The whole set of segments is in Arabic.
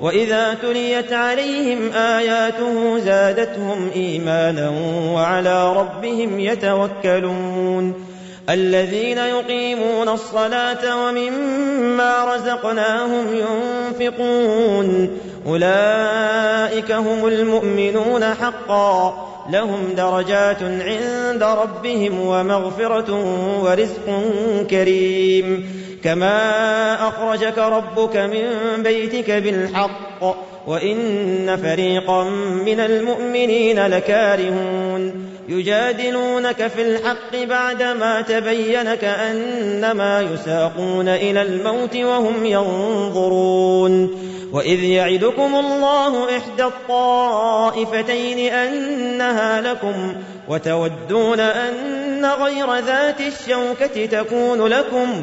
واذا تليت عليهم اياته زادتهم ايمانا وعلى ربهم يتوكلون الذين يقيمون الصلاه ومما رزقناهم ينفقون اولئك هم المؤمنون حقا لهم درجات عند ربهم ومغفره ورزق كريم كما اخرجك ربك من بيتك بالحق وان فريقا من المؤمنين لكارهون يجادلونك في الحق بعدما تبين كانما يساقون إلى الموت وهم ينظرون واذ يعدكم الله احدى الطائفتين انها لكم وتودون ان غير ذات الشوكه تكون لكم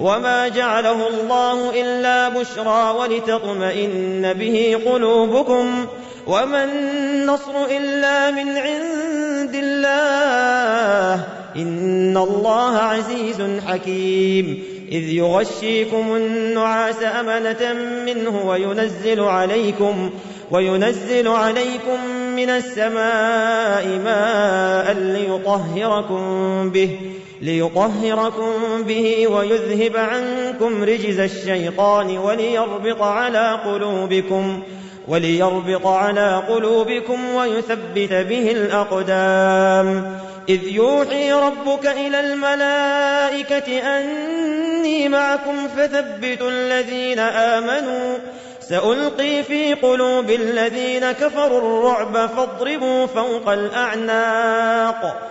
وما جعله الله الا بشرى ولتطمئن به قلوبكم وما النصر الا من عند الله ان الله عزيز حكيم اذ يغشيكم النعاس امنه منه وينزل عليكم وينزل عليكم من السماء ماء ليطهركم به ليطهركم به ويذهب عنكم رجز الشيطان وليربط على قلوبكم وليربط على قلوبكم ويثبت به الأقدام. إذ يوحي ربك إلى الملائكة أني معكم فثبتوا الذين آمنوا. سألقي في قلوب الذين كفروا الرعب فاضربوا فوق الأعناق.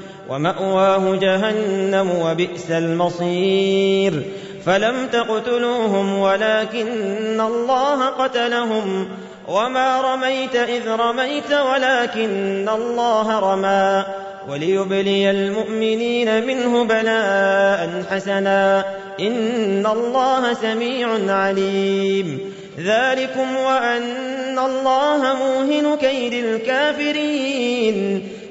ومأواه جهنم وبئس المصير. فلم تقتلوهم ولكن الله قتلهم. وما رميت إذ رميت ولكن الله رمى. وليبلي المؤمنين منه بلاء حسنا. إن الله سميع عليم. ذلكم وأن الله موهن كيد الكافرين.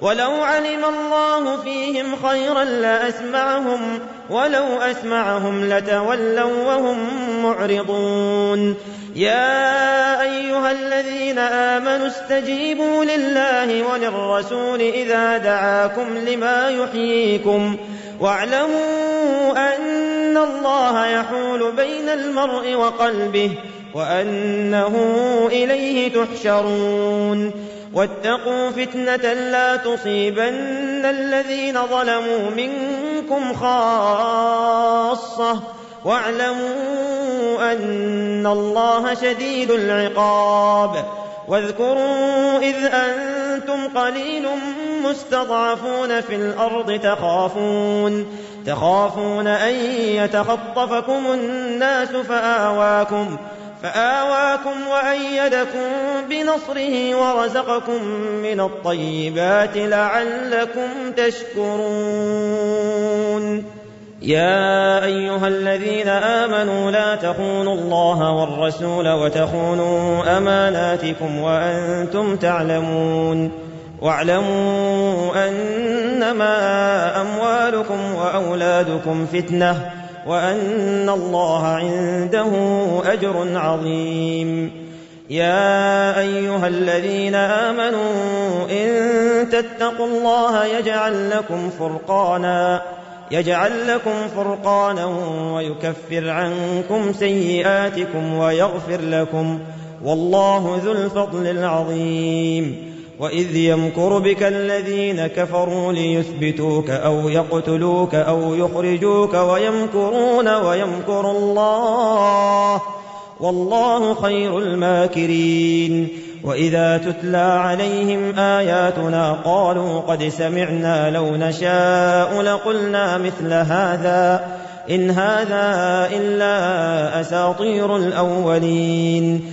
ولو علم الله فيهم خيرا لأسمعهم ولو أسمعهم لتولوا وهم معرضون. يا أيها الذين آمنوا استجيبوا لله وللرسول إذا دعاكم لما يحييكم. واعلموا أن الله يحول بين المرء وقلبه وأنه إليه تحشرون. واتقوا فتنة لا تصيبن الذين ظلموا منكم خاصة. واعلموا أن الله شديد العقاب. واذكروا إذ أنتم قليل مستضعفون في الأرض تخافون. تخافون أن يتخطفكم الناس فآواكم. فآواكم وأيدكم بنصره ورزقكم من الطيبات لعلكم تشكرون. يا أيها الذين آمنوا لا تخونوا الله والرسول وتخونوا أماناتكم وأنتم تعلمون. واعلموا أنما أموالكم وأولادكم فتنةٌ. وأن الله عنده أجر عظيم. يا أيها الذين آمنوا إن تتقوا الله يجعل لكم فرقانا يجعل لكم فرقانا ويكفر عنكم سيئاتكم ويغفر لكم. والله ذو الفضل العظيم. واذ يمكر بك الذين كفروا ليثبتوك أو يقتلوك أو يخرجوك ويمكرون ويمكر الله والله خير الماكرين واذا تتلى عليهم اياتنا قالوا قد سمعنا لو نشاء لقلنا مثل هذا ان هذا الا اساطير الاولين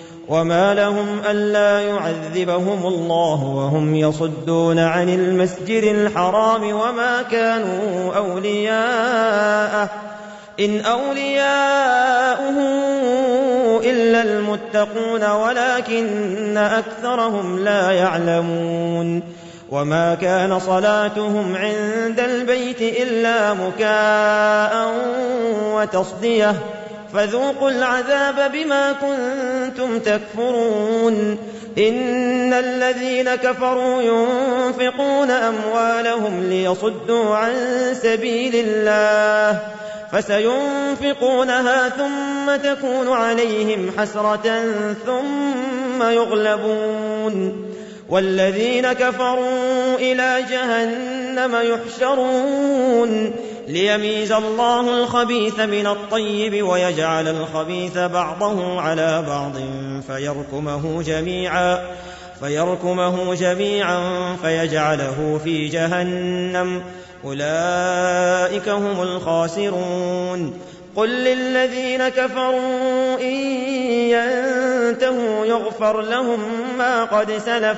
وما لهم ألا يعذبهم الله وهم يصدون عن المسجد الحرام وما كانوا أولياءه إن أولياؤه إلا المتقون ولكن أكثرهم لا يعلمون وما كان صلاتهم عند البيت إلا مكاء وتصديه فذوقوا العذاب بما كنتم تكفرون. إن الذين كفروا ينفقون أموالهم ليصدوا عن سبيل الله فسينفقونها ثم تكون عليهم حسرة ثم يغلبون. والذين كفروا إلى جهنم يحشرون. ليميز الله الخبيث من الطيب ويجعل الخبيث بعضه على بعض فيركمه جميعا فيركمه جميعا فيجعله في جهنم. أولئك هم الخاسرون. قل للذين كفروا إن ينتهوا يغفر لهم ما قد سلف.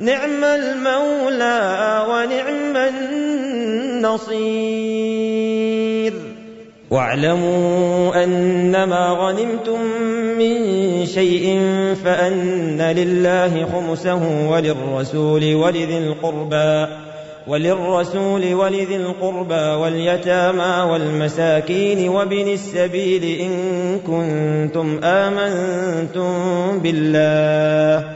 نعم المولى ونعم النصير. واعلموا أنما غنمتم من شيء فأن لله خمسه وللرسول ولذي القربى وللرسول ولذي القربى واليتامى والمساكين وابن السبيل إن كنتم آمنتم بالله.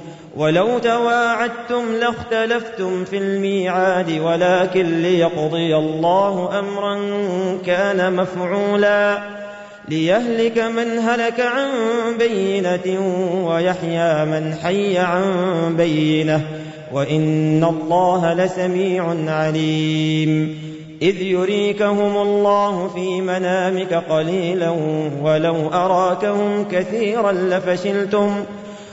ولو تواعدتم لاختلفتم في الميعاد ولكن ليقضي الله أمرا كان مفعولا. ليهلك من هلك عن بينة ويحيى من حي عن بينة. وإن الله لسميع عليم. إذ يريكهم الله في منامك قليلا ولو أراكهم كثيرا لفشلتم.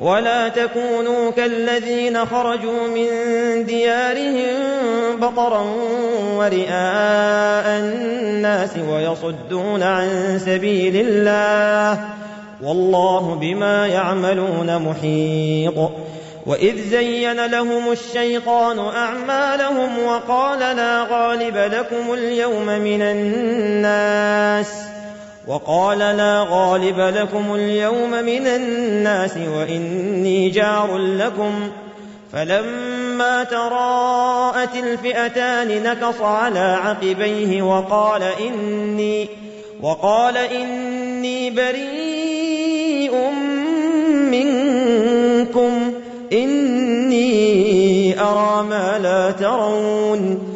ولا تكونوا كالذين خرجوا من ديارهم بطرا ورئاء الناس ويصدون عن سبيل الله والله بما يعملون محيط. وإذ زين لهم الشيطان أعمالهم وقال لا غالب لكم اليوم من الناس وقال لا غالب لكم اليوم من الناس وإني جار لكم. فلما تراءت الفئتان نكص على عقبيه وقال إني وقال إني بريء منكم. إني أرى ما لا ترون.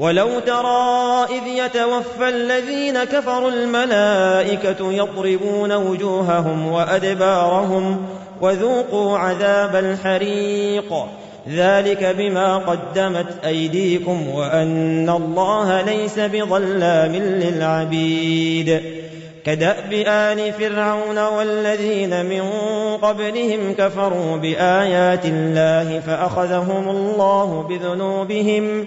ولو ترى إذ يتوفى الذين كفروا الملائكة يضربون وجوههم وأدبارهم وذوقوا عذاب الحريق. ذلك بما قدمت أيديكم وأن الله ليس بظلام للعبيد. كدأب آل فرعون والذين من قبلهم كفروا بآيات الله فأخذهم الله بذنوبهم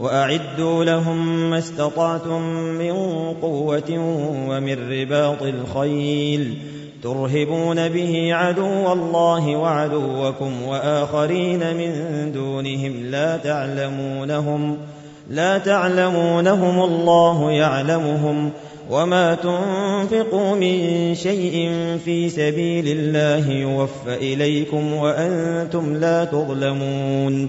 وأعدوا لهم ما استطعتم من قوة ومن رباط الخيل ترهبون به عدو الله وعدوكم وآخرين من دونهم لا تعلمونهم لا تعلمونهم الله يعلمهم وما تنفقوا من شيء في سبيل الله يوفى إليكم وأنتم لا تظلمون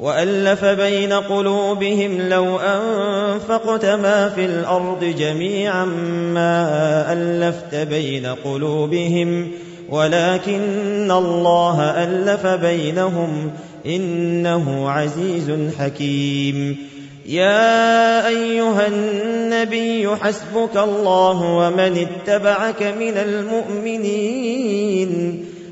وألف بين قلوبهم لو أنفقت ما في الأرض جميعا ما ألفت بين قلوبهم ولكن الله ألف بينهم إنه عزيز حكيم. يا أيها النبي حسبك الله ومن اتبعك من المؤمنين.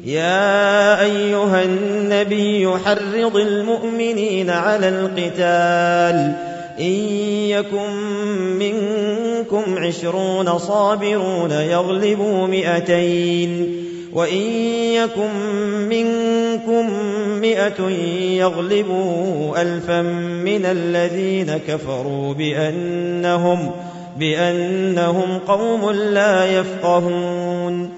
يا أيها النبي حرض المؤمنين على القتال. إن يكن منكم عشرون صابرون يغلبوا مئتين. وإن يكن منكم مئة يغلبوا ألفا من الذين كفروا بأنهم بأنهم قوم لا يفقهون.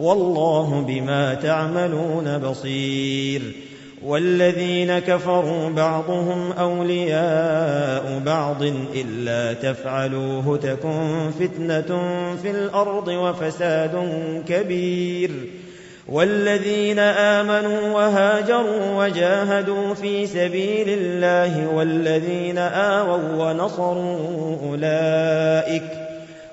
والله بما تعملون بصير والذين كفروا بعضهم أولياء بعض إلا تفعلوه تكن فتنة في الأرض وفساد كبير والذين آمنوا وهاجروا وجاهدوا في سبيل الله والذين آووا ونصروا أولئك